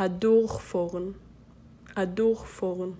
a doorvoren, a doorgvoren.